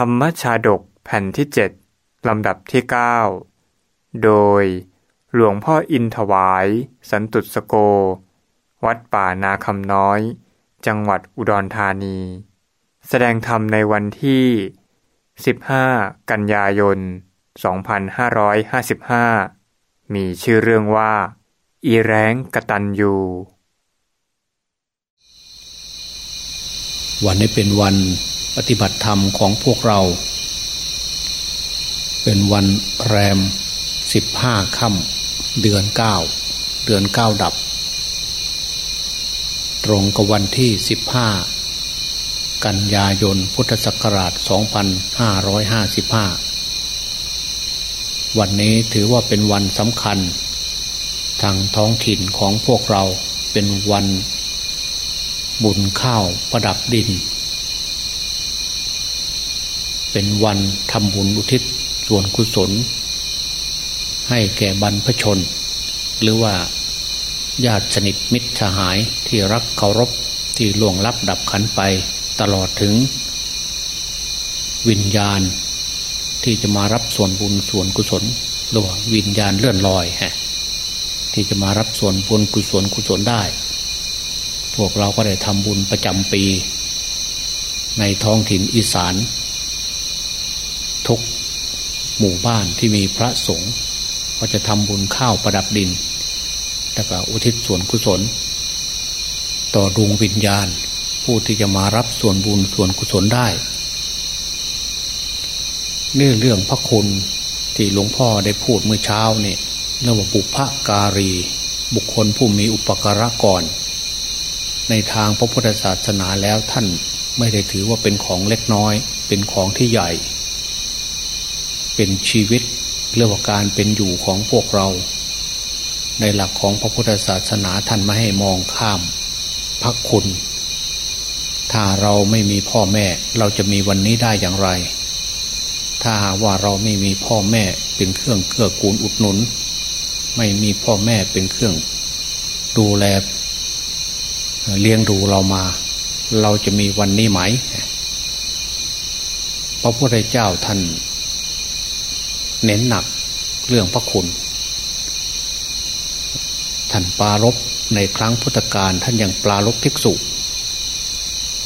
ธรรมชาดกแผ่นที่เจ็ดลำดับที่ 9 โดยหลวงพ่ออินถวาย สันตุสโก วัดป่านาคำน้อย จังหวัดอุดรธานี แสดงธรรมในวันที่ 15 กันยายน 2555 มีชื่อเรื่องว่า อีแร้งกตันยูวันนี้เป็นวัน ปฏิบัติธรรมของพวกเรา เป็นวันแรมสิบห้าค่ำเดือนเก้าเดือนเก้าดับ ตรงกับวันที่สิบห้ากันยายนพุทธศักราชสองพันห้าร้อยห้าสิบห้าวันนี้ถือว่าเป็นวันสำคัญ ทางท้องถิ่นของพวกเราเป็นวันบุญข้าวประดับดิน เป็นวันทำบุญอุทิศส่วนกุศล ให้แก่บรรพชน หรือว่าญาติสนิทมิตรสหายที่รักเคารพที่ล่วงลับดับขันไปตลอดถึง วิญญาณที่จะมารับส่วนบุญส่วนกุศลหรือว่าวิญญาณเลื่อนลอยฮะที่จะมารับส่วนบุญกุศลกุศลได้ พวกเราก็ได้ทำบุญประจำปี ในท้องถิ่นอีสาน หมู่บ้านที่มีพระสงฆ์ก็จะทำบุญข้าวประดับดิน แล้วก็อุทิศส่วนกุศล ต่อดวงวิญญาณ ผู้ที่จะมารับส่วนบุญส่วนกุศลได้เรื่องเรื่องพระคุณที่หลวงพ่อได้พูดเมื่อเช้านี่เรื่องว่าบุพการี บุคคลผู้มีอุปการะก่อน ในทางพระพุทธศาสนาแล้วท่านไม่ได้ถือว่าเป็นของเล็กน้อย เป็นของที่ใหญ่ เป็นชีวิตเรื่องการเป็นอยู่ของพวกเรา ในหลักของพระพุทธศาสนาท่านไม่ให้มองข้ามพระคุณ ถ้าเราไม่มีพ่อแม่เราจะมีวันนี้ได้อย่างไร ถ้าว่าเราไม่มีพ่อแม่เป็นเครื่องเกื้อกูลอุดหนุน ไม่มีพ่อแม่เป็นเครื่อง ดูแลเลี้ยงดูเรามา เราจะมีวันนี้ไหม พระพุทธเจ้าท่าน เน้นหนักเรื่องพระคุณ ท่านปารบในครั้งพุทธกาลท่านยังปลารบภิกษุ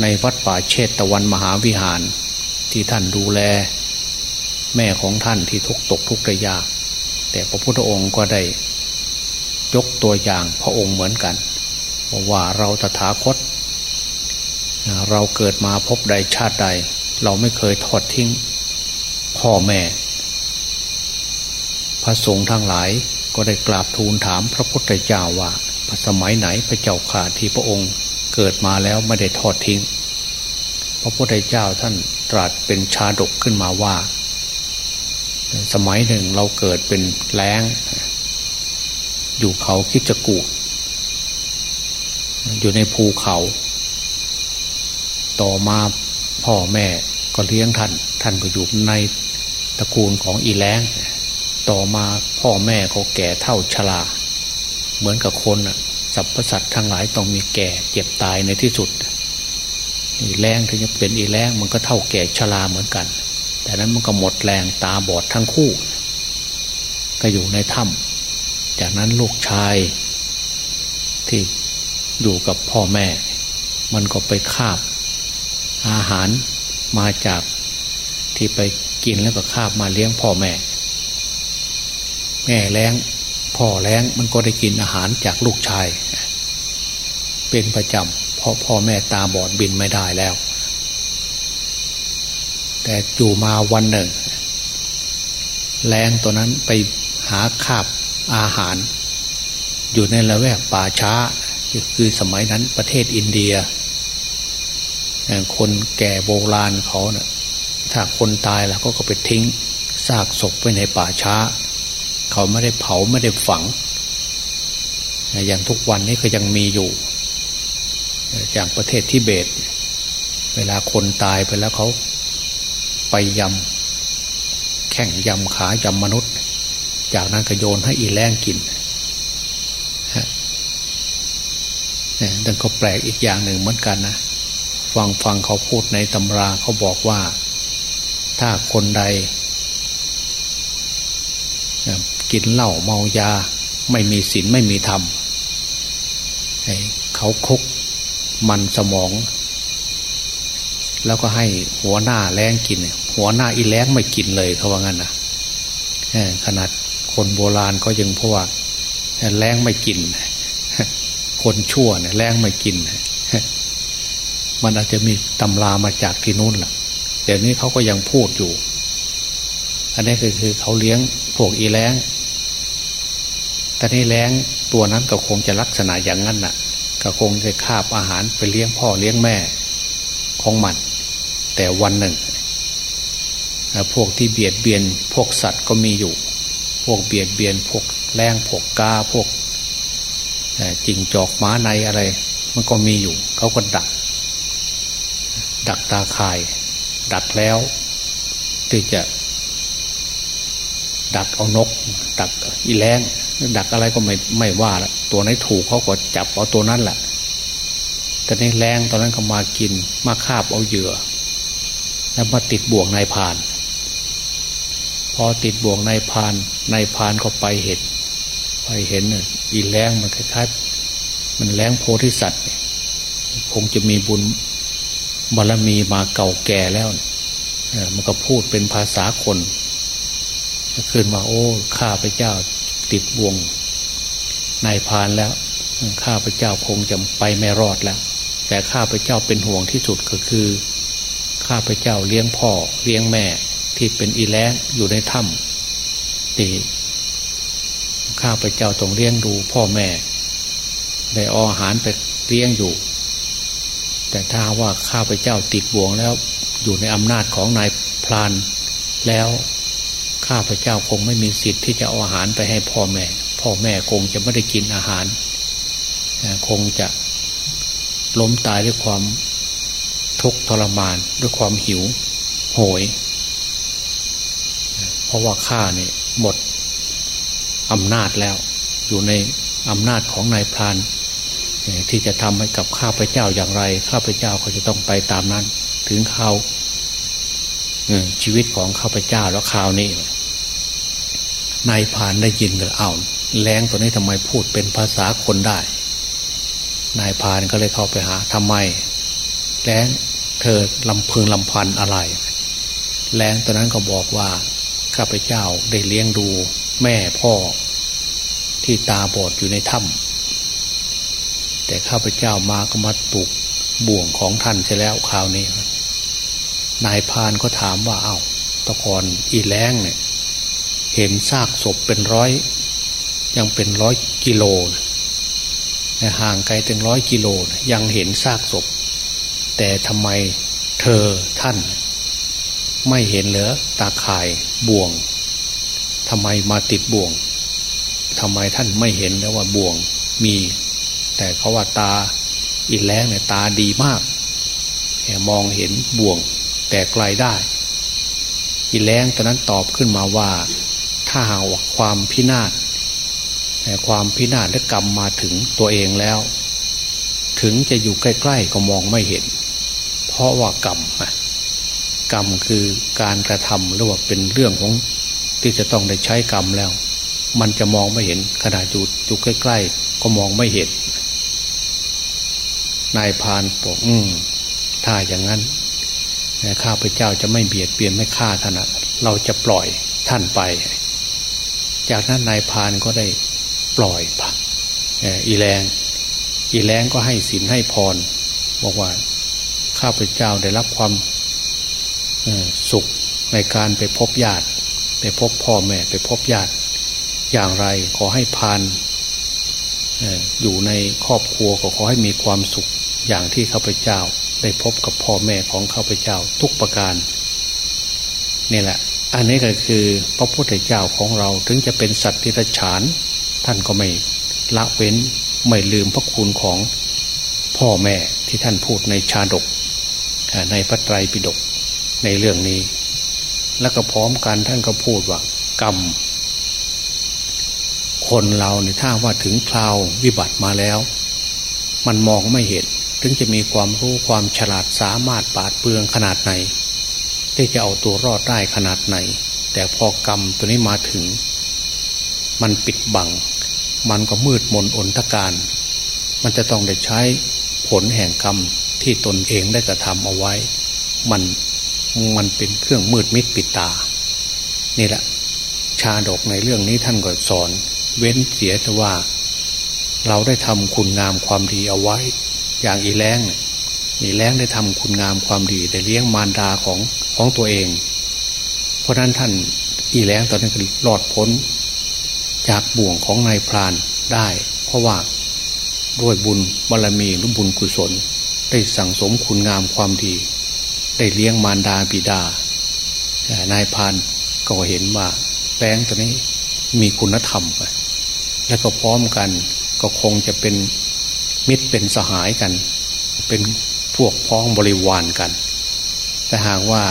ในวัดป่าเชตตะวันมหาวิหาร ที่ท่านดูแล แม่ของท่านที่ทุกตกทุกระยาก แต่พระพุทธองค์ก็ได้ ยกตัวอย่างพระองค์เหมือนกันว่าเราตถาคต เราเกิดมาพบใดชาติใด เราไม่เคยทอดทิ้ง พ่อแม่ พระสงฆ์ทั้งหลายก็ได้กราบทูลถามพระพุทธเจ้าว่าสมัยไหนพระเจ้าข่าที่พระองค์เกิดมาแล้วไม่ได้ทอดทิ้ง พระพุทธเจ้าท่านตรัสเป็นชาดกขึ้นมาว่า สมัยหนึ่งเราเกิดเป็นแรงอยู่เขาคิดจะกูดอยู่ในภูเขา ต่อมาพ่อแม่ก็เลี้ยงท่าน ท่านก็อยู่ในตระกูลของอีแรง ต่อมาพ่อแม่เขาแก่เท่าชราเหมือนกับคนสัพพสัตว์ทั้งหลายต้องมีแก่เจ็บตายในที่สุด อีแรงถึงจะเป็นอีแรงมันก็เท่าแก่ชราเหมือนกัน แต่นั้นมันก็หมดแรงตาบอดทั้งคู่ ก็อยู่ในถ้ำจากนั้นลูกชายที่อยู่กับพ่อแม่ มันก็ไปคาบ อาหารมาจากที่ไปกินแล้วก็คาบมาเลี้ยงพ่อแม่ แม่แรงพ่อแรงมันก็ได้กินอาหารจากลูกชาย เป็นประจำเพราะพ่อแม่ตาบอดบินไม่ได้แล้ว แต่อยู่มาวันหนึ่งแรงตัวนั้นไปหาคาบอาหาร อยู่ในละแวกป่าช้า คือสมัยนั้นประเทศอินเดีย คนแก่โบราณเขาเนะ่ยถ้าคนตายแล้วก็ก็ไปทิ้งซากศพไว้ในป่าช้า เขาไม่ได้เผาไม่ได้ฝัง อย่างทุกวันนี้ก็ยังมีอยู่อย่างประเทศทิเบต เวลาคนตายไปแล้วเขาไปยำแข่งยำขายำมนุษย์ จากนั้นก็โยนให้อีแรงกินนี่ยดังก็แปลกอีกอย่างหนึ่งเหมือนกันนะฟังฟังเขาพูดในตำราเขาบอกว่า ถ้าคนใด กินเหล้าเมายา ไม่มีศีลไม่มีธรรมเขาคุกมันสมอง แล้วก็ให้หัวหน้าแรงกิน หัวหน้าอีแรงไม่กินเลยเขาว่างั้นนะขนาดคนโบราณก็ยังพว่าแรงไม่กิน คนชั่วเนี่ยแรงไม่กิน มันอาจจะมีตำรามาจากที่นู้นแหละเดี๋ยวนี้เขาก็ยังพูดอยู่ อันนี้คือคือเขาเลี้ยงพวกอีแรง แต่นี่แรงตัวนั้นก็คงจะลักษณะอย่างนั้นน่ะ ก็คงจะคาบอาหารไปเลี้ยงพ่อเลี้ยงแม่ของมัน แต่วันหนึ่งพวกที่เบียดเบียนพวกสัตว์ก็มีอยู่ พวกเบียดเบียนพวกแรงพวกกาพวกจิงจอกม้าในอะไร มันก็มีอยู่ เขาก็ดัก ดักตาข่าย ดักแล้วที่จะ ดักเอานก ดักอีแรง ดักอะไรก็ไม่ไม่ว่าละตัวไหนถูกเขาก็จับเอาตัวนั้นแหละแต่ในแรงตอนนั้นก็มากินมาคาบเอาเหยื่อ แล้วมาติดบ่วงนายพาน พอติดบ่วงนายพานนายพานก็ไปเห็นไปเห็นอีแรงมันคล้ายๆมันแรงโพธิสัตว์คงจะมีบุญบารมีมาเก่าแก่แล้วมันก็พูดเป็นภาษาคนขึ้นมาโอ้ข้าพเจ้า ติดวงนายพานแล้วข้าพเจ้าคงจะไปไม่รอดแล้ว แต่ข้าพเจ้าเป็นห่วงที่สุดก็คือ ข้าพเจ้าเลี้ยงพ่อเลี้ยงแม่ที่เป็นอีแล้งอยู่ในถ้ำตีข้าพเจ้าต้องเลี้ยงดูพ่อแม่ได้อาหารไปเลี้ยงอยู่ แต่ถ้าว่าข้าพเจ้าติดบ่วงแล้วอยู่ในอำนาจของนายพรานแล้ว ข้าพเจ้าคงไม่มีสิทธิ์ที่จะเอาอาหารไปให้พ่อแม่ พ่อแม่คงจะไม่ได้กินอาหาร คงจะล้มตายด้วยความทุกข์ทรมานด้วยความหิวโหย เพราะว่าข้าเนี่ยหมดอำนาจแล้ว อยู่ในอำนาจของนายพรานที่จะทำให้กับข้าพเจ้าอย่างไร ข้าพเจ้าก็จะต้องไปตามนั้น ถึงเขาชีวิตของข้าพเจ้าแล้วคราวนี้ นายพานได้ยินเลยเอาแรงตัวนี้ทำไมพูดเป็นภาษาคนได้ นายพานก็เลยเข้าไปหาทำไมแรงเธอลำพึงลำพันอะไร แรงตัวนั้นก็บอกว่าข้าพเจ้าได้เลี้ยงดูแม่พ่อ ที่ตาบอดอยู่ในถ้ำแต่ข้าพเจ้ามาก็มาปลุกบ่วงของท่านใช่แล้วคราวนี้ นายพานก็ถามว่าเอา้าตะกอนอีแรงเนี่ย เห็นซากศพเป็นร้อย ยังเป็นร้อยกิโลนะห่างไกลถึงร้อยกิโลนะยังเห็นซากศพ แต่ทำไมเธอท่าน ไม่เห็นเหรอตาข่ายบ่วงทำไมมาติดบ่วงทำไมท่านไม่เห็นแล้วว่าบ่วงมี แต่เขาว่าตาอินแรงเนี่ยตาดีมากมองเห็นบ่วงแต่ไกลได้อินแรงตอนนั้นตอบขึ้นมาว่า ถ้าหากว่าความพินาศแต่ความพินาศและกรรมมาถึงตัวเองแล้ว ถึงจะอยู่ใกล้ ๆ ก็มองไม่เห็น เพราะว่ากรรมกรรมคือการกระทำหรือว่าเป็นเรื่องของที่จะต้องได้ใช้กรรมแล้ว มันจะมองไม่เห็นขณะอยู่อยู่ใกล้ ๆ ก็มองไม่เห็น นายพานบอกอืมถ้าอย่างนั้นข้าพเจ้าจะไม่เบียดเบียนไม่ฆ่าท่านเราจะปล่อยท่านไป จากนั้นนายพานก็ได้ปล่อยปะอีแรงอีแรงก็ให้สินให้พร บอกว่า ข้าพเจ้าได้รับความสุขในการไปพบญาติ ไปพบพ่อแม่ไปพบญาติ อย่างไรขอให้พานอยู่ในครอบครัวก็ขอให้มีความสุขอย่างที่ข้าพเจ้าได้พบกับพ่อแม่ของข้าพเจ้าทุกประการ นี่แหละ อันนี้ก็คือพระพุทธเจ้าของเราถึงจะเป็นสัตว์ที่รฉาน ท่านก็ไม่ละเว้นไม่ลืมพระคุณของพ่อแม่ที่ท่านพูดในชาดก ในพระไตรปิฎกในเรื่องนี้ แล้วก็พร้อมกันท่านก็พูดว่า กรรม คนเราเนี่ยถ้าว่าถึงคราววิบัติมาแล้ว มันมองไม่เห็น ถึงจะมีความรู้ความฉลาดสามารถปาดเปลืองขนาดไหน ที่จะเอาตัวรอดได้ขนาดไหน แต่พอกรรมตัวนี้มาถึง มันปิดบัง มันก็มืดมนอนทการ มันจะต้องได้ใช้ผลแห่งกรรมที่ตนเองได้กระทำเอาไว้ มันมันเป็นเครื่องมืดมิดปิดตา นี่แหละ ชาดกในเรื่องนี้ท่านก็สอน เว้นเสียแต่ว่า เราได้ทำคุณงามความดีเอาไว้ อย่างอีแรงอีแรงได้ทำคุณงามความดีได้เลี้ยงมารดาของ ของตัวเอง เพราะนั้นท่านอีแรงตอนนั้นก็รอดพ้น จากบ่วงของนายพรานได้ เพราะว่าด้วยบุญบารมีหรือบุญกุศล ได้สั่งสมคุณงามความดี ได้เลี้ยงมารดาบิดานายพานก็เห็นว่าแป้งตัวนี้มีคุณธรรม แล้วก็พร้อมกันก็คงจะเป็นมิตรเป็นสหายกัน เป็นพวกพ้องบริวารกัน แต่หากว่า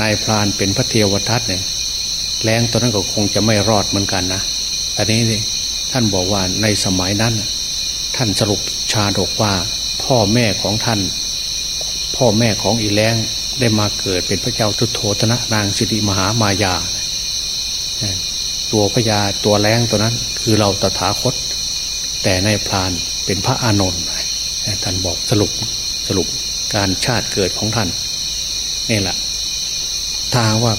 นายพรานเป็นพระเทวทัตเนี่ยแรงตัวนั้นก็คงจะไม่รอดเหมือนกันนะแต่นี้ท่านบอกว่าในสมัยนั้น ท่านสรุปชาดกว่าพ่อแม่ของท่าน พ่อแม่ของอีแรงได้มาเกิดเป็นพระเจ้าทุโธธนะนางสิริมหามายา ตัวพญาตัวแรงตัวนั้น คือเราตถาคต แต่ในพรานเป็นพระอานนท์ท่านบอกสรุปสรุปการชาติเกิดของท่าน นี่แหละถ้าว่า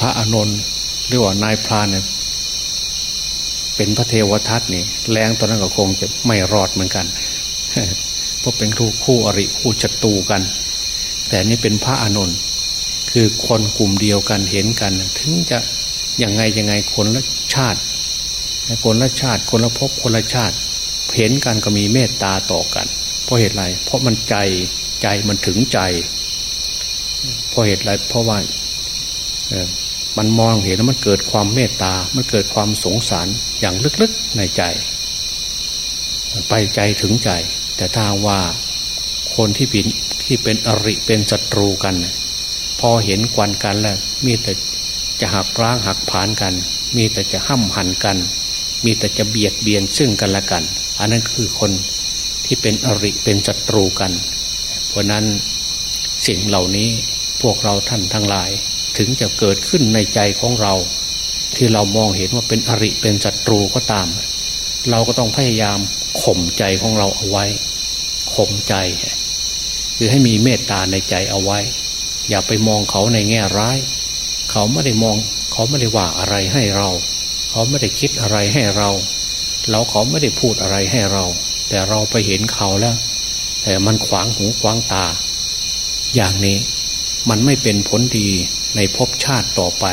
พระอานนท์หรือว่านายพรานเนี่ยเป็นพระเทวทัตนี่แรงตอนนั้นก็คงจะไม่รอดเหมือนกันเพราะเป็นคู่คู่อริคู่จัตูกัน แต่นี่เป็นพระอานนท์คือคนกลุ่มเดียวกันเห็นกัน ถึงจะยังไงยังไงคนละชาติคนละชาติคนละภพคนละชาติ เห็นกันก็มีเมตตาต่อกัน เพราะเหตุไรเพราะมันใจใจมันถึงใจ เพราะเหตุไรเพราะว่ามันมองเห็นแล้วมันเกิดความเมตตา มันเกิดความสงสารอย่างลึกๆในใจ ไปใจถึงใจ แต่ถ้าว่าคนที่เป็นที่เป็นอริเป็นศัตรูกัน พอเห็นกวนกันแล้ว มีแต่จะหักร้างหักผานกัน มีแต่จะห้ำหันกัน มีแต่จะเบียดเบียนซึ่งกันและกัน อันนั้นคือคนที่เป็นอริเป็นศัตรูกัน เพราะนั้น สิ่งเหล่านี้พวกเราท่านทั้งหลาย ถึงจะเกิดขึ้นในใจของเรา ที่เรามองเห็นว่าเป็นอริเป็นศัตรูก็ตาม เราก็ต้องพยายามข่มใจของเราเอาไว้ข่มใจ คือให้มีเมตตาในใจเอาไว้ อย่าไปมองเขาในแง่ร้าย เขาไม่ได้มอง เขาไม่ได้ว่าอะไรให้เรา เขาไม่ได้คิดอะไรให้เรา เราเขาไม่ได้พูดอะไรให้เรา แต่เราไปเห็นเขาแล้ว แต่มันขวางหูขวางตา อย่างนี้มันไม่เป็นผลดีในภพชาติต่อไป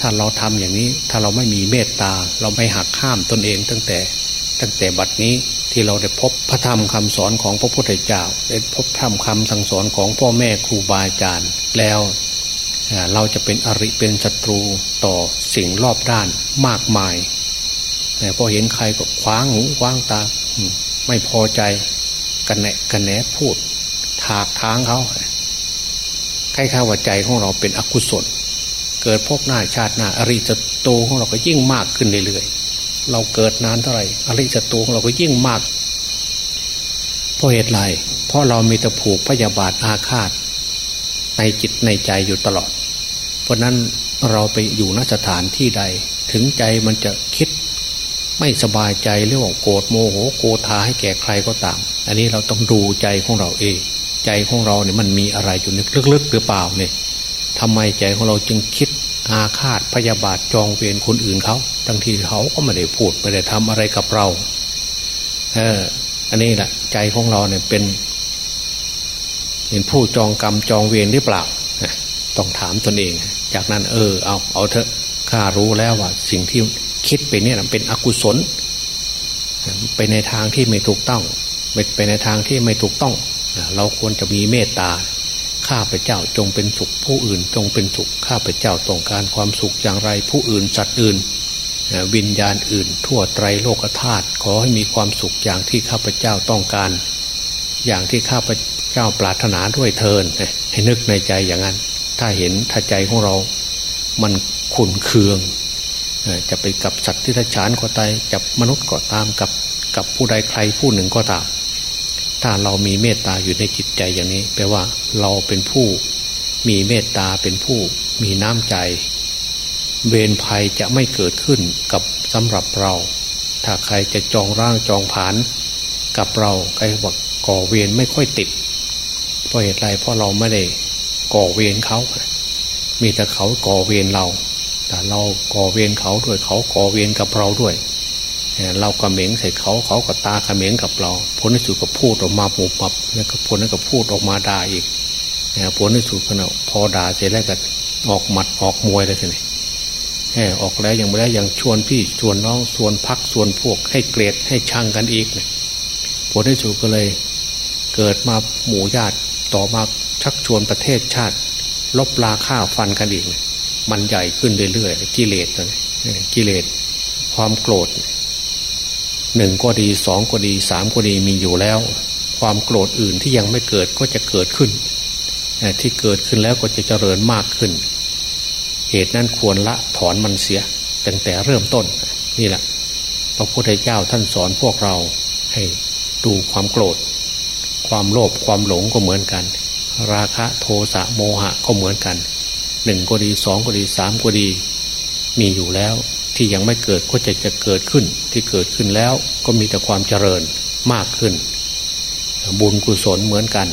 ถ้าเราทำอย่างนี้ถ้าเราไม่มีเมตตา เราไม่หักข้ามตนเองตั้งแต่ ตั้งแต่บัดนี้ที่เราได้พบพระธรรมคำสอนของพระพุทธเจ้า ได้พบธรรมคำสั่งสอนของพ่อแม่ครูบาอาจารย์ แล้วเราจะเป็นอริเป็นศัตรูต่อสิ่งรอบด้านมากมายพอเห็นใครก็คว้างหูคว้างตา ไม่พอใจกันแหนกันแหนพูด ถากทางเขา ครข้าว่าใจของเราเป็นอกุศล เกิดพบหน้าชาติหน้าอริจโตของเราก็ยิ่งมากขึ้นเรื่อยๆเราเกิดนานเท่าไหร่อริจโตของเราก็ยิ่งมากเพราะเหตุไรเพราะเรามีแต่ผูกพยาบาทอาฆาต ในจิตในใจอยู่ตลอด เพราะนั้นเราไปอยู่นสถานที่ใด ถึงใจมันจะคิดไม่สบายใจเรื่องโกรธโมโหโกธาให้แก่ใครก็ตาม อันนี้เราต้องดูใจของเราเอง ใจของเราเนี่ยมันมีอะไรอยู่ลึกๆหรือเปล่าเนี่ยทำไมใจของเราจึงคิดอาฆาตพยาบาทจองเวรคนอื่นเขาทั้งที่เขาก็ไม่ได้พูดไม่ได้ทำอะไรกับเรา เออ อันนี้แหละใจของเราเนี่ยเป็นเห็นผู้จองกรรมจองเวรหรือเปล่าต้องถามตนเอง จากนั้น เออ เอาเอาเถอะข้ารู้แล้วว่า สิ่งที่คิดไปเนี่ยเป็นอกุศลไปในทางที่ไม่ถูกต้องไปในทางที่ไม่ถูกต้อง เราควรจะมีเมตตาข้าพเจ้าจงเป็นสุขผู้อื่นจงเป็นสุขข้าพเจ้าต้องการความสุขอย่างไรผู้อื่นจัดอื่น วิญญาณอื่น ทั่วไตรโลกธาตุขอให้มีความสุขอย่างที่ข้าพเจ้าต้องการ อย่างที่ข้าพเจ้าปรารถนาด้วยเทินให้นึกในใจอย่างนั้น ถ้าเห็นถ้าใจของเรา มันขุนเคือง จะไปกับสัตว์ที่ทฉานก็ตายจับมนุษย์ก็ตามกับกับผู้ใดใครผู้หนึ่งก็ตาม ถ้าเรามีเมตตาอยู่ในจิตใจอย่างนี้ แปลว่าเราเป็นผู้มีเมตตาเป็นผู้มีน้ำใจ เวรภัยจะไม่เกิดขึ้นกับสำหรับเรา ถ้าใครจะจองร่างจองผานกับเราใครบอกก่อเวรไม่ค่อยติด เพราะเหตุไรเพราะเราไม่ได้ก่อเวรเขา มีแต่เขาก่อเวรเรา แต่เราก่อเวรเขาด้วยเขาก่อเวรกับเราด้วย เรากระเหม็งใส่เขาเขาก็ตากระเหม็งกับเรา ผลที่สุดก็พูดออกมาปุบปับแล้วก็ผลนั้นก็พูดออกมาด่าอีกผลที่สุดก็นะพอด่าเสร็จแล้วก็ออกหมัดออกมวยเลยทีนี้ออกแล้วยังไม่ได้ยังชวนพี่ชวนน้องชวนพักชวนพวกให้เกลียดให้ชังกันอีกเนี่ยผลที่สุดก็เลย เกิดมาหมู่ญาติต่อมาชักชวนประเทศชาติ ลบลาฆ่าฟันกันอีก มันใหญ่ขึ้นเรื่อยๆกิเลสเลยกิเลสความโกรธ หนึ่งก็ดีสองก็ดีสามก็ดีมีอยู่แล้ว ความโกรธอื่นที่ยังไม่เกิดก็จะเกิดขึ้น ที่เกิดขึ้นแล้วก็จะเจริญมากขึ้น เหตุนั้นควรละถอนมันเสียตั้งแต่เริ่มต้นนี่แหละ พระพุทธเจ้าท่านสอนพวกเราให้ดูความโกรธ ความโลภความหลงก็เหมือนกัน ราคะโทสะโมหะก็เหมือนกันหนึ่งก็ดีสองก็ดีสามก็ดี มีอยู่แล้ว ที่ยังไม่เกิดก็จะจะเกิดขึ้น ที่เกิดขึ้นแล้วก็มีแต่ความเจริญมากขึ้น บุญกุศลเหมือนกัน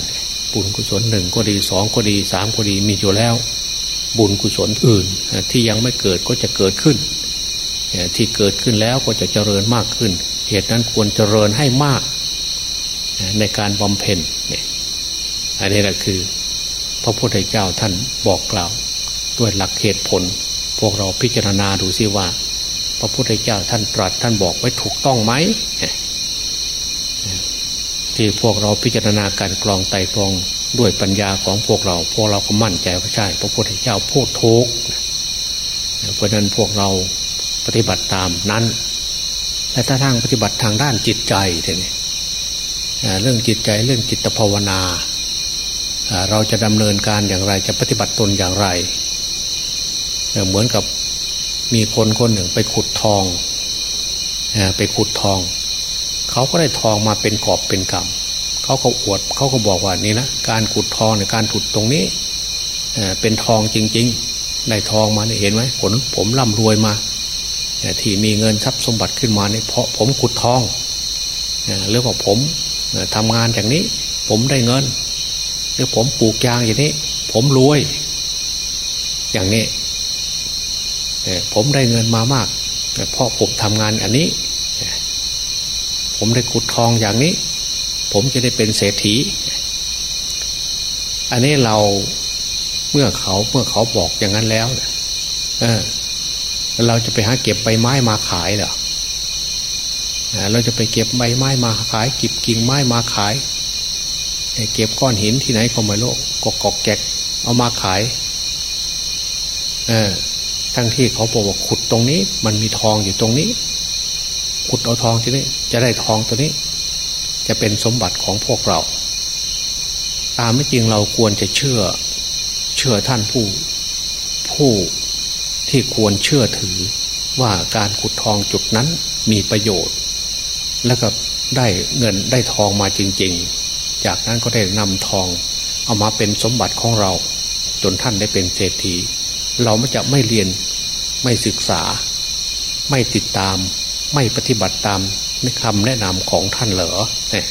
บุญกุศลหนึ่งก็ดีสองก็ดีสามก็ดีมีอยู่แล้ว บุญกุศลอื่น ที่ยังไม่เกิดก็จะเกิดขึ้น ที่เกิดขึ้นแล้วก็จะเจริญมากขึ้น เหตุนั้นควรเจริญให้มาก ในการบำเพ็ญอันนี้แหละคือ พระพุทธเจ้าท่านบอกกล่าว ด้วยหลักเหตุผล พวกเราพิจารณาดูซิว่า พระพุทธเจ้าท่านตรัสท่านบอกไว้ถูกต้องไหมที่พวกเราพิจารณาการกรองไตกรองด้วยปัญญาของพวกเรา พวกเราก็มั่นใจว่าใช่ พระพุทธเจ้าพูดทุกเพราะนั้นพวกเราปฏิบัติตามนั้น และถ้าทางปฏิบัติทางด้านจิตใจเนี่ยเรื่องจิตใจเรื่องจิตภาวนา เราจะดำเนินการอย่างไรจะปฏิบัติตนอย่างไร เหมือนกับ มีคนคนหนึ่งไปขุดทองไปขุดทอง เขาก็ได้ทองมาเป็นกอบเป็นกำเขาก็อวดเขาก็บอกว่านี่นะการขุดทองในการถุดตรงนี้เป็นทองจริงๆได้ทองมาเนี่ยเห็นไหมผลผมร่ำรวยมาที่มีเงินทรัพย์สมบัติขึ้นมาเนี่ยเพราะผมขุดทองหรือว่าผมทำงานอย่างนี้ ผมได้เงิน หรือผมปลูกยางอย่างนี้ ผมรวย อย่างนี้ ผมได้เงินมามากเพราะผมทำงานอันนี้ ผมได้ขุดทองอย่างนี้ ผมจะได้เป็นเศรษฐี อันนี้เราเมื่อเขาเมื่อเขาบอกอย่างนั้นแล้วเออเราจะไปหาเก็บใบไม้มาขายเหรอเราจะไปเก็บใบไม้มาขายเก็บกิ่งไม้มาขายเก็บก้อนหินที่ไหนก็ไม่รู้กอกกอกแกกเอามาขาย เออ ทั้งที่เขาบอกว่าขุดตรงนี้ มันมีทองอยู่ตรงนี้ ขุดเอาทองที่นี้จะได้ทองตัวนี้ จะเป็นสมบัติของพวกเรา ตามไม่จริงเราควรจะเชื่อ เชื่อท่านผู้ ผู้ที่ควรเชื่อถือว่าการขุดทองจุดนั้นมีประโยชน์ แล้วก็ได้เงินได้ทองมาจริง ๆ จากนั้นก็ได้นำทองเอามาเป็นสมบัติของเรา จนท่านได้เป็นเศรษฐี เราไม่จะไม่เรียนไม่ศึกษา ไม่ติดตาม ไม่ปฏิบัติตามในคำแนะนำของท่านเหรอเนี่ย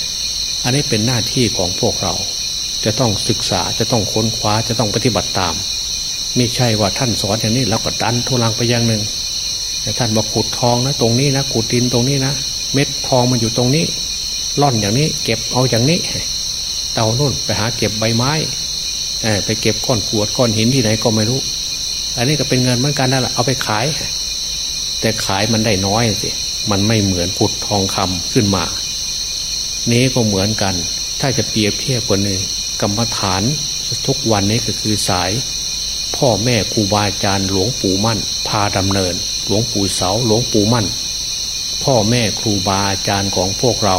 อันนี้เป็นหน้าที่ของพวกเรา จะต้องศึกษาจะต้องค้นคว้าจะต้องปฏิบัติตาม ไม่ใช่ว่าท่านสอนอย่างนี้เราก็ดันทุลังไปอย่างหนึ่งแต่ท่านบอกขุดทองนะ ตรงนี้นะขุดดินตรงนี้นะเม็ดทองมันอยู่ตรงนี้ล่อนอย่างนี้ เก็บเอาอย่างนี้ เตานุ่นไปหาเก็บใบไม้ไปเก็บก้อนขวดก้อนหินที่ไหนก็ไม่รู้ อันนี้ก็เป็นเงินเหมือนกันนั่นแหละเอาไปขาย แต่ขายมันได้น้อยสิมันไม่เหมือนขุดทองคำขึ้นมา นี้ก็เหมือนกัน ถ้าจะเปรียบเทียบกันเลยกรรมฐานทุกวันนี้ก็คือสาย พ่อแม่ครูบาอาจารย์หลวงปู่มั่น พาดำเนิน หลวงปู่เสาหลวงปู่มั่น พ่อแม่ครูบาอาจารย์ของพวกเรา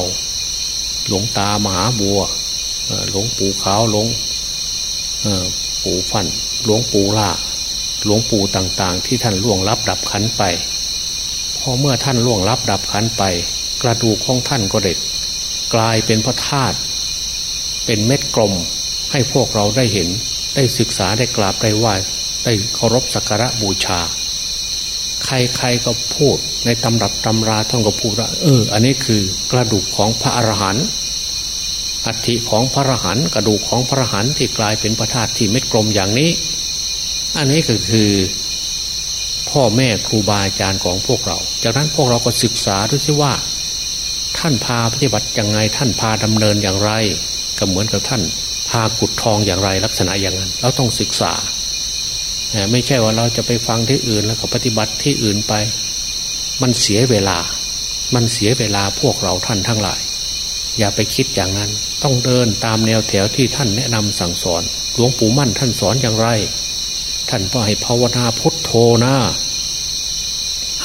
หลวงตามหาบัวหลวงปู่ขาวหลวงปู่ฟันหลวงปู่ล่า หลวงปู่ต่างๆ ที่ท่านล่วงลับดับขันไป พอเมื่อท่านล่วงลับดับขันไป กระดูกของท่านก็เด็ด กลายเป็นพระธาตุเป็นเม็ดกลมให้พวกเราได้เห็นได้ศึกษาได้กราบได้ไหว้ได้เคารพสักการะบูชา ใครๆก็พูดในตำรับตำราท่านก็พูดว่าเออ อันนี้คือกระดูกของพระอรหันต์อัฐิของพระอรหันต์กระดูกของพระอรหันต์ที่กลายเป็นพระธาตุที่เม็ดกลมอย่างนี้ อันนี้ก็คือพ่อแม่ครูบาอาจารย์ของพวกเรา จากนั้นพวกเราก็ศึกษาดูสิว่า ท่านพาปฏิบัติอยังไง ท่านพาดำเนินอย่างไร ก็เหมือนกับท่าน พากุดทองอย่างไรลักษณะอย่างนั้น เราต้องศึกษา ไม่ใช่ว่าเราจะไปฟังที่อื่นแล้วก็ปฏิบัติที่อื่นไป มันเสียเวลา มันเสียเวลาพวกเราท่านทั้งหลาย อย่าไปคิดอย่างนั้น ต้องเดินตามแนวแถวที่ท่านแนะนำสั่งสอน หลวงปู่มั่นท่านสอนอย่างไร ท่านก็ให้ภาวนาพุทโธนะ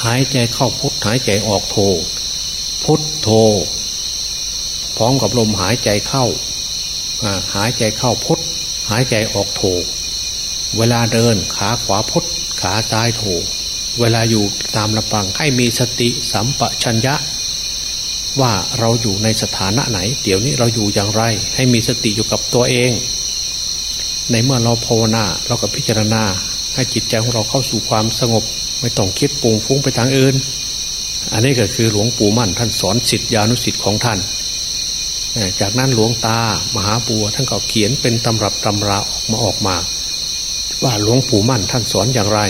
หายใจเข้าพุทหายใจออกโธพุทโธพร้อมกับลมหายใจเข้าหายใจเข้าพุทหายใจออกโถเวลาเดินขาขวาพุทขาซ้ายโถเวลาอยู่ตามลำพังให้มีสติสัมปชัญญะ ว่าเราอยู่ในสถานะไหน เดี๋ยวนี้เราอยู่อย่างไร ให้มีสติอยู่กับตัวเอง ในเมื่อเราภาวนาเราก็พิจารณา ให้จิตใจของเราเข้าสู่ความสงบ ไม่ต้องคิดปุงฟุ้งไปทางอื่น อันนี้ก็คือหลวงปู่มั่น ท่านสอนสิทธิานุสิทธิ์ของท่าน จากนั้นหลวงตามหาปัวท่านก็เขียนเป็นตำรับตำราออกมาออกมา ว่าหลวงปู่มั่นท่านสอนอย่างไร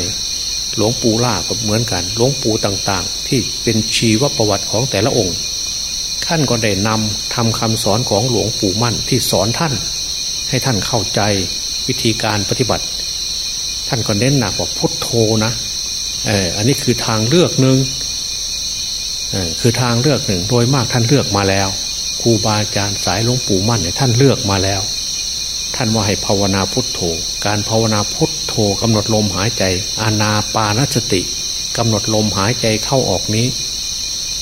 หลวงปู่ล่าก็เหมือนกัน หลวงปู่ต่างๆ ที่เป็นชีวประวัติของแต่ละองค์ท่านก็ได้นำทำคำสอนของหลวงปู่มั่นที่สอนท่าน ให้ท่านเข้าใจ วิธีการปฏิบัติ ท่านก็เน้นหนักว่าพุทโธนะเอออันนี้คือทางเลือกหนึ่งเออคือทางเลือกหนึ่งโดยมากท่านเลือกมาแล้วครูบาอาจารย์สายหลวงปู่มั่นเนี่ยท่านเลือกมาแล้ว ท่านว่าให้ภาวนาพุทโธ การภาวนาพุทโธกำหนดลมหายใจ อานาปานสติกำหนดลมหายใจเข้าออกนี้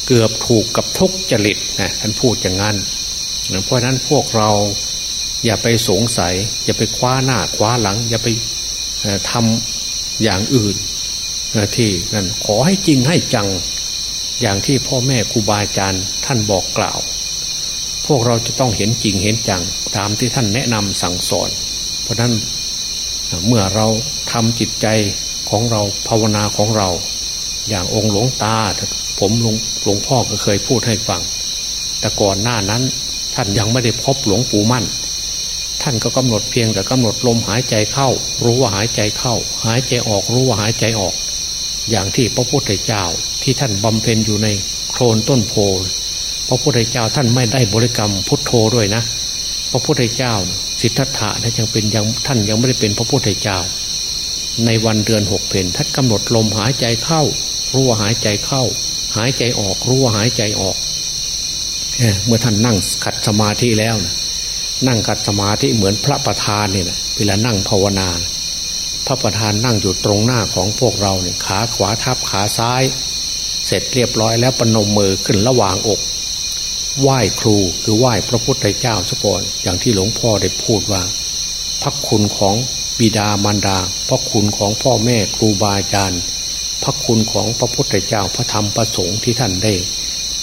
เกือบถูกกับทุกจริตนะท่านพูดอย่างนั้นเพราะนั้นพวกเรา อย่าไปสงสัย อย่าไปคว้าหน้าคว้าหลัง อย่าไปทำอย่างอื่นที่นั่นขอให้จริงให้จังอย่างที่พ่อแม่ครูบาอาจารย์ท่านบอกกล่าว พวกเราจะต้องเห็นจริงเห็นจัง ตามที่ท่านแนะนำสั่งสอน เพราะนั้นเมื่อเราทำจิตใจของเราภาวนาของเรา อย่างองค์หลวงตา ผมหลวงหลวงพ่อก็เคยพูดให้ฟัง แต่ก่อนหน้านั้นท่านยังไม่ได้พบหลวงปู่มั่น ท่านก็กำหนดเพียงแต่กำหนดลมหายใจเข้า รู้ว่าหายใจเข้า หายใจออกรู้ว่าหายใจออก อย่างที่พระพุทธเจ้าที่ท่านบำเพ็ญอยู่ในโคลนต้นโพพระพุทธเจ้าท่านไม่ได้บริกรรมพุทโธด้วยนะ พระพุทธเจ้าสิทธัตถะท่านยังเป็นยังท่านยังไม่ได้เป็นพระพุทธเจ้า ในวันเดือนหกเพนท่านกำหนดลมหายใจเข้า รู้ว่าหายใจเข้า หายใจออกรู้ว่าหายใจออกเมื่อท่านนั่งขัดสมาธิแล้วนะ นั่งขัดสมาธิเหมือนพระประธานเนี่ยนะเวลานั่งภาวนา พระประธานนั่งอยู่ตรงหน้าของพวกเราเนี่ยขาขวาทับขาซ้าย เสร็จเรียบร้อยแล้วปนมมือขึ้นระหว่างอก ไหว้ครูคือไหว้พระพุทธเจ้าซะก่อน อย่างที่หลวงพ่อได้พูดว่าพระคุณของบิดามารดา พระคุณของพ่อแม่ครูบาอาจารย์ พระคุณของพระพุทธเจ้าพระธรรมพระสงฆ์ที่ท่านได้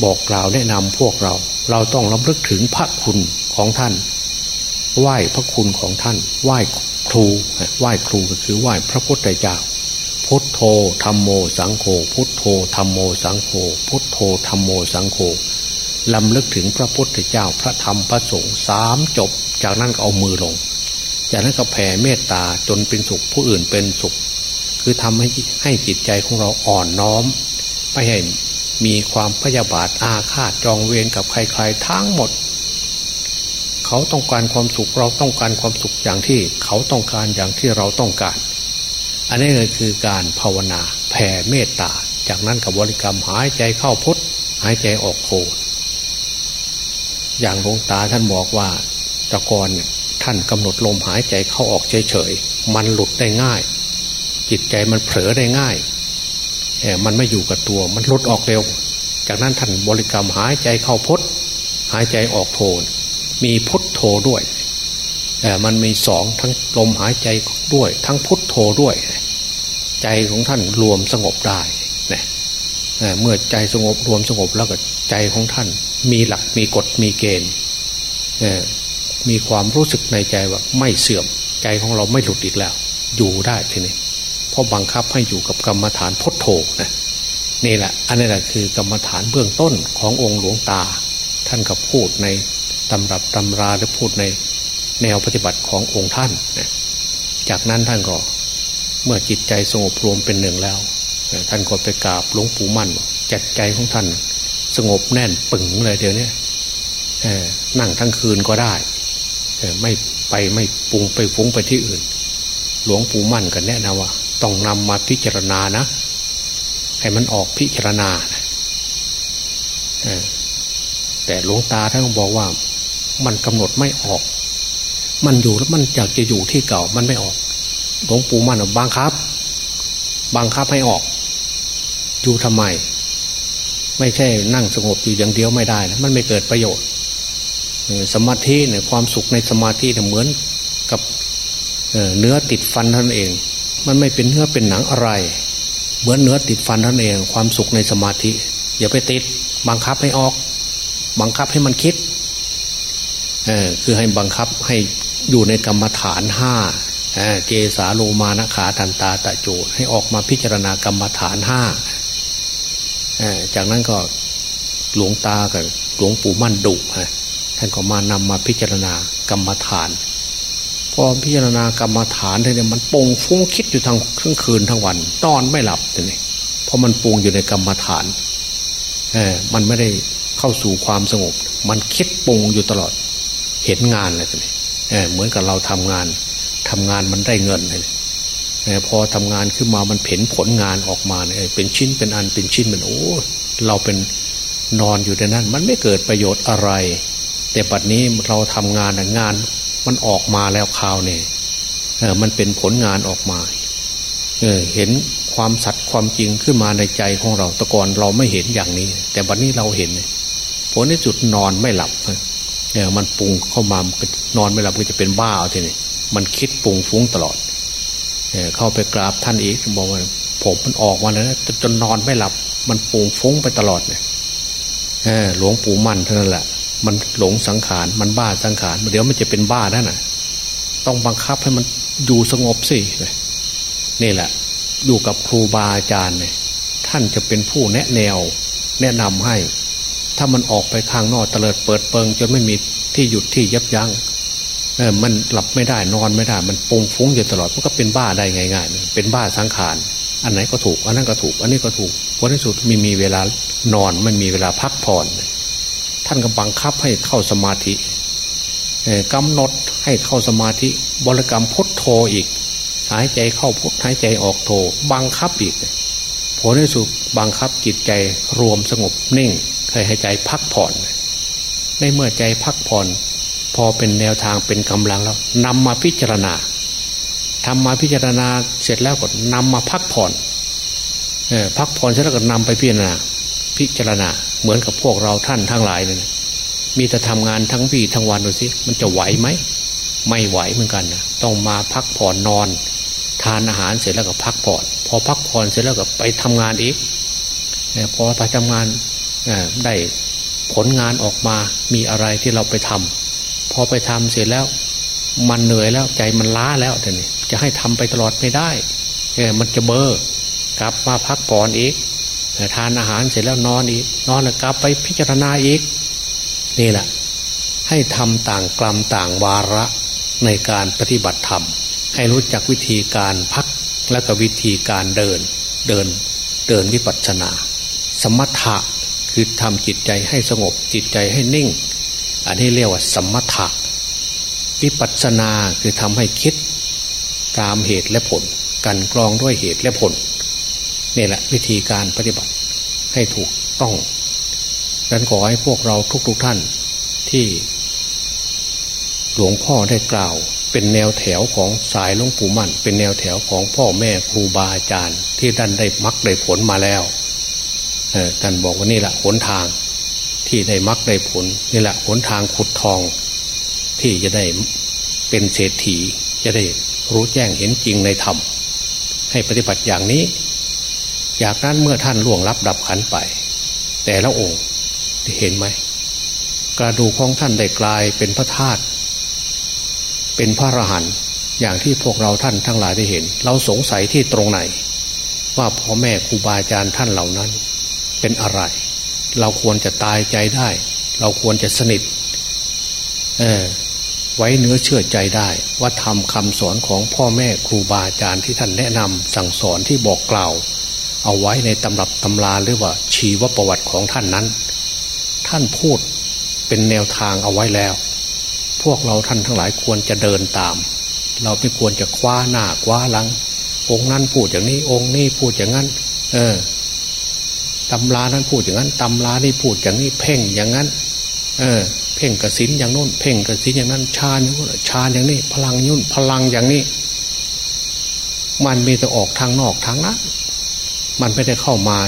บอกกล่าวแนะนำพวกเรา เราต้องรำลึกถึงพระคุณของท่าน ไหว้พระคุณของท่าน ไหว้ครู ไหว้ครูก็คือไหว้พระพุทธเจ้า พุทโธธรรมโมสังโฆ พุทโธธรรมโมสังโฆ พุทโธธรรมโมสังโฆลำลึกถึงพระพุทธเจ้าพระธรรมพระสงฆ์สามจบ จากนั้นก็เอามือลง จากนั้นก็แผ่เมตตาจนเป็นสุขผู้อื่นเป็นสุข คือทำให้ให้จิตใจของเราอ่อนน้อมไม่ให้มีความพยาบาทอาฆาตจองเวรกับใคร ๆ ทั้งหมด เขาต้องการความสุขเราต้องการความสุขอย่างที่เขาต้องการอย่างที่เราต้องการ อันนี้เลยคือการภาวนาแผ่เมตตา จากนั้นกับบริกรรมหายใจเข้าพุทหายใจออกโทอย่างหลวงตาท่านบอกว่าตะกอนท่านกำหนดลมหายใจเข้าออกเฉยๆมันหลุดได้ง่าย จิตใจมันเผลอได้ง่ายแมันไม่อยู่กับตัวมันหลุดออกเร็ว จากนั้นท่านบริกรรมหายใจเข้าพดหายใจออกโทนมีพุท ธด้วยแต่มันมีสองทั้งลมหายใจด้วย ทั้งพุทโธด้วย ใจของท่านรวมสงบได้เนี่ยเมื่อใจสงบรวมสงบแล้วก็ใจของท่าน มีหลักมีกฎมีเกณฑ์มีความรู้สึกในใจว่าไม่เสื่อม ใจของเราไม่หลุดอีกแล้ว อยู่ได้ทีนี้เพราะบังคับให้อยู่กับกรรมฐานพุทโธนะนี่แหละ อันนี้แหละคือกรรมฐานเบื้องต้นขององค์หลวงตา ท่านก็พูดใน ตำรับตำราและพูดในแนวปฏิบัติขององค์ท่าน จากนั้นท่านก็เมื่อจิตใจสงบรวมเป็นหนึ่งแล้ว ท่านก็ไปกราบหลวงปู่มั่นจัดใจของท่าน สงบแน่นปึงเลยเดี๋ยวนี้นั่งทั้งคืนก็ได้ไม่ไปไม่ปรุงไปฟุ้งไปที่อื่น หลวงปู่มั่นก็แนะนำว่า ต้องนำมาพิจารณานะ ให้มันออกพิจารณาแต่หลวงตาท่านบอกว่า มันกำหนดไม่ออก มันอยู่แล้วมันอยากจะอยู่ที่เก่ามันไม่ออกหลวงปู่มันบังคับ บังคับให้ออก อยู่ทำไม ไม่ใช่นั่งสงบอยู่อย่างเดียวไม่ได้นะมันไม่เกิดประโยชน์สมาธิเนี่ยความสุขในสมาธิเนี่ยเหมือนกับเนื้อติดฟันท่านเอง มันไม่เป็นเนื้อเป็นหนังอะไร เหมือนเนื้อติดฟันท่านเอง ความสุขในสมาธิ อย่าไปติด บังคับให้ออก บังคับให้มันคิด คือให้บังคับให้อยู่ในกรรมฐานห้าเกสาโลมานะขาทันตาตะโจให้ออกมาพิจารณากรรมฐานห้าจากนั้นก็หลวงตากับหลวงปู่มั่นดุท่านก็มานำมาพิจารณากรรมฐานพอพิจารณากรรมฐานเนี่ยมันปงฟุ้งคิดอยู่ทั้งทั้งคืนทั้งวันนอนไม่หลับเลยเพราะมันปงอยู่ในกรรมฐานเออมันไม่ได้เข้าสู่ความสงบ มันคิดปงอยู่ตลอด เห็นงานเลยทีนี้เออเหมือนกับเราทำงานทำงานมันได้เงินเลยพอทำงานขึ้นมามันเห็นผลงานออกมาเนี่ยเป็นชิ้นเป็นอันเป็นชิ้นเป็นโอ้เราเป็นนอนอยู่ในนั้น มันไม่เกิดประโยชน์อะไร แต่ปัจนี้เราทำงานงาน มันออกมาแล้วข่าวเนี่ยเออมันเป็นผลงานออกมาเออเห็นความสัตย์ความจริงขึ้นมาในใจของเราต่ก่อนเราไม่เห็นอย่างนี้ แต่บัดนี้เราเห็นผลในจุดนอนไม่หลับ เออมันปรุงเข้ามานอนไม่หลับก็จะเป็นบ้าเอาทีนี้มันคิดปรุงฟุ้งตลอดเนี่ยเข้าไปกราบท่านอีกบอกว่าผมมันออกมาแล้วนะจนนอนไม่หลับ มันปรุงฟุ้งไปตลอดเนี่ยหลวงปู่มั่นเท่านั้นแหละ มันหลงสังขารมันบ้าสังขารเดี๋ยวมันจะเป็นบ้าแน่น่ะ ต้องบังคับให้มันอยู่สงบสินี่แหละ อยู่กับครูบาอาจารย์เนี่ยท่านจะเป็นผู้แนะแนว แนะนำให้ ถ้ามันออกไปข้างนอกเตลิดเปิดเปิงจนไม่มีที่หยุดที่ยับยัง้งเออมันหลับไม่ได้นอนไม่ได้ มันปุงฟุ้งอยู่ตลอดมันก็เป็นบ้าได้ง่ายๆเป็นบ้าสังขารอันไหนก็ถูก อันนั้นก็ถูก อันนี้ก็ถูกผลที่สุดมีมีเวลานอนไม่มีเวลาพักผ่อน ท่านก็บังคับให้เข้าสมาธิกำหนดให้เข้าสมาธิ บริกรรมพุทโธอีก หายใจเข้าพุทหายใจออกโธบังคับอีกผลที่สุดบังคับจิตใจรวมสงบนิ่ง ให้ใจพักผ่อน ในเมื่อใจพักผ่อน พอเป็นแนวทางเป็นกำลังแล้วนำมาพิจารณาทำมาพิจารณาเสร็จแล้วก็นำมาพักผ่อนอพักผ่อนเสร็จแล้วก็นำไปพิจารณา พิจารณา เหมือนกับพวกเราท่านทั้งหลายเนี่ยมีแต่ทำงานทั้งวี่ทั้งวันดูสิมันจะไหวไหมไม่ไหวเหมือนกันนะต้องมาพักผ่อนนอน ทานอาหารเสร็จแล้วก็พักผ่อน พอพักผ่อนเสร็จแล้วก็ไปทำงานอีกพอไปทำงาน ได้ผลงานออกมามีอะไรที่เราไปทำพอไปทำเสร็จแล้วมันเหนื่อยแล้วใจมันล้าแล้วแต่นี่จะให้ทำไปตลอดไม่ได้เออมันจะเบอร์กลับมาพักผ่อนอีกทานอาหารเสร็จแล้วนอนอีก นอนแล้วกลับไปพิจารณาอีก นี่แหละ ให้ทำต่างกลัมต่างวาระในการปฏิบัติธรรม ให้รู้จักวิธีการพักและก็วิธีการเดิน เดินเดินวิปัสสนา สมถะ คือทำจิตใจให้สงบจิตใจให้นิ่ง อันนี้เรียกว่าสมถะวิปัสสนาคือทำให้คิดตามเหตุและผล กันกรองด้วยเหตุและผลนี่แหละวิธีการปฏิบัติให้ถูกต้องดังขอให้พวกเราทุกๆทท่านที่ หลวงพ่อได้กล่าว เป็นแนวแถวของสายหลวงปู่มั่น เป็นแนวแถวของพ่อแม่ครูบาอาจารย์ ที่ท่านได้มักได้ผลมาแล้ว ท่านบอกว่านี่แหละหนทางที่ได้มักได้ผลนี่แหละหนทางขุดทอง ที่จะได้เป็นเศรษฐีจะได้รู้แจ้งเห็นจริงในธรรม ให้ปฏิบัติอย่างนี้อยากนั้นเมื่อท่านล่วงลับดับขันไป แต่ละองค์เห็นไหมกระดูกของท่านได้กลายเป็นพระธาตุเป็นพระอรหันต์อย่างที่พวกเราท่านทั้งหลายได้เห็น เราสงสัยที่ตรงไหน ว่าพ่อแม่ครูบาอาจารย์ท่านเหล่านั้น เป็นอะไร เราควรจะตายใจได้ เราควรจะสนิทเออไว้เนื้อเชื่อใจได้ ว่าทำคำสอนของพ่อแม่ครูบาอาจารย์ที่ท่านแนะนำสั่งสอนที่บอกกล่าว เอาไว้ในตำรับตำราหรือว่าชีวประวัติของท่านนั้น ท่านพูดเป็นแนวทางเอาไว้แล้ว พวกเราท่านทั้งหลายควรจะเดินตาม เราไม่ควรจะคว้าหน้าคว้าหลัง องค์นั้นพูดอย่างนี้องค์นี้พูดอย่างนั้น เออ ตำรานั้นพูดอย่างนั้นตำรานี่พูดอย่างนี้เพ่งอย่างนั้น เออ เพ่งกระสินอย่างโน้น เพ่งกระสินอย่างนั้นชาอย่างนู้นชาอย่างนี้ พลังยุ่นพลังอย่างนี้ มันมีแต่ออกทางนอกทางนั้นมันไม่ได้เข้ามา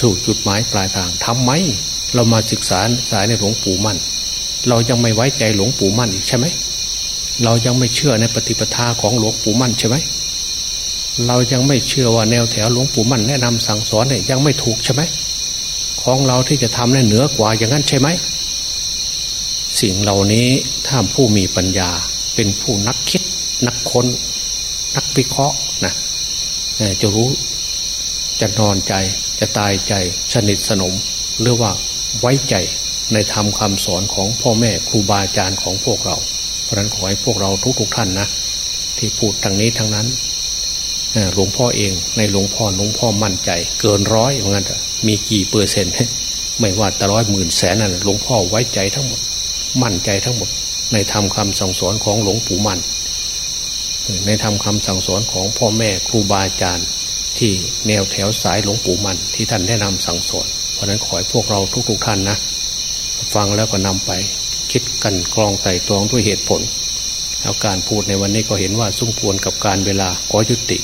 สู่จุดหมายปลายทางทำไม เรามาศึกษาสายในหลวงปู่มั่น เรายังไม่ไว้ใจหลวงปู่มั่นอีกใช่ไหมเรายังไม่เชื่อในปฏิปทาของหลวงปู่มั่นใช่ไหม เรายังไม่เชื่อว่าแนวแถวหลวงปู่มั่นแนะนำสั่งสอนเนี่ยยังไม่ถูกใช่ไหมของเราที่จะทำเนี่ยเหนือกว่าอย่างนั้นใช่ไหมสิ่งเหล่านี้ถ้าผู้มีปัญญาเป็นผู้นักคิด นักค้น นักวิเคราะห์นะจะรู้จะนอนใจจะตายใจสนิทสนม หรือว่าไว้ใจในธรรมคำสอนของพ่อแม่ครูบาอาจารย์ของพวกเรา เพราะนั้นขอให้พวกเราทุกๆทท่านนะ ที่พูดทางนี้ทางนั้น หลวงพ่อเองในหลวงพ่อหลวงพ่อมั่นใจ เกินร้อยเหมือนกันมีกี่เปอร์เซ็นต์ไม่ว่าแต่ร้อยหมื่นแสนนั่นหลวงพ่อไว้ใจทั้งหมด มั่นใจทั้งหมด ในธรรมคาสั่งสอนของหลวงปู่มันในธรรมคาสั่งสอนของพ่อแม่ครูบาอาจารย์ที่แนวแถวสายหลวงปู่มันที่ท่านแนะนำสั่งสอน เพราะนั้นขอให้พวกเราทุกๆท่านนะฟังแล้วก็นำไป คิดกันกรองใส่ตรองด้วยเหตุผลแล้วการพูดในวันนี้ก็เห็นว่าสุ่มพวนกับการเวลาขอยุติ